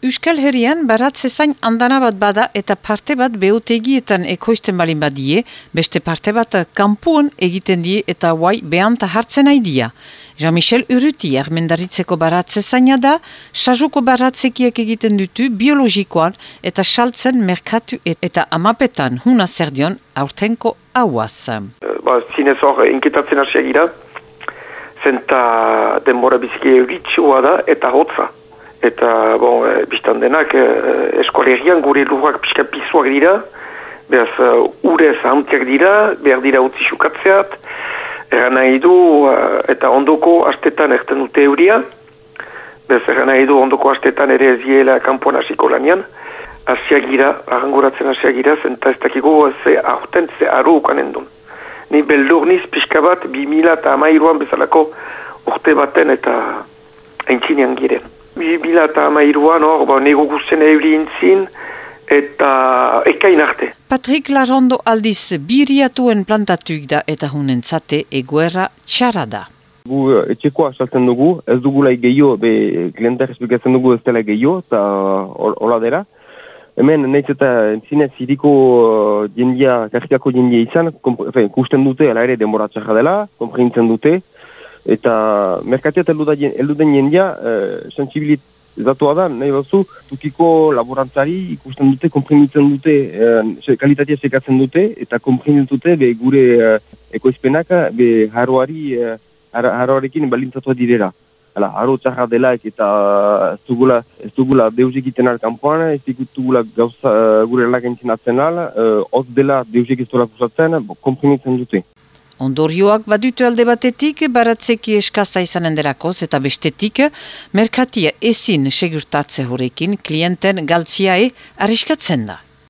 Euskal Herrian baratze zain andana bat bada eta parte bat beotegietan ekoizten balin badie, beste parte bat kampuan egiten die eta guai behanta hartzen aidia. Jean-Michel Uruti armendaritzeko baratze zaina da, sajuko baratzekiek egiten dutu biologikoan eta saltzen merkatu eta amapetan huna zer dion aurtenko hauaz. Ba, zinez hor, inketatzen hasiak gira, zenta denbora euritsua da eta hotza eta bon, e, biztan denak e, eskolerian gure lurrak pixka pizuak dira, behaz uh, urez hantiak dira, behar dira utzi xukatzeat, eran nahi du eta ondoko astetan erten dute euria, behaz eran nahi du ondoko astetan ere eziela kanpoan hasiko lanian, hasiak gira, arranguratzen hasiak gira, zenta ez dakiko ze aurten ze aru ukanen duen. Ni beldur niz pixka bat, bi mila eta amairuan bezalako urte baten eta entzinean giren bila eta amairuan hor, ba, nego guztien intzin, eta ekain arte. Patrik Larondo aldiz biriatuen plantatuik da eta hunen zate egoera txara da. Gu eh, etxekoa saltzen dugu, ez dugula gehiago, be klientar esplikatzen dugu ez dela gehiago, eta hola dira. Hemen, nahiz eta zinez iriko uh, jendia, kajiako jendia izan, kusten dute, ala ere denbora txarra dela, komprintzen dute, eta merkatiat elduden jendia e, sensibilit zatua da, nahi batzu, tukiko laborantzari ikusten dute, komprimitzen dute, e, kalitatea sekatzen dute, eta komprimitzen dute be, gure e, ekoizpenak be, haroari, e, haroarekin balintzatu direra. Hala, haro txarra dela eta ez dugula, ez dugula deusik iten alkampuan, ez dugula gauza gure lakentzin atzen al, hoz dela ez dugula kusatzen, komprimitzen dute. Ondorioak badutu alde batetik, baratzeki eskaza izanen derakoz eta bestetik, merkatia ezin segurtatze horrekin klienten galtziae arriskatzen da.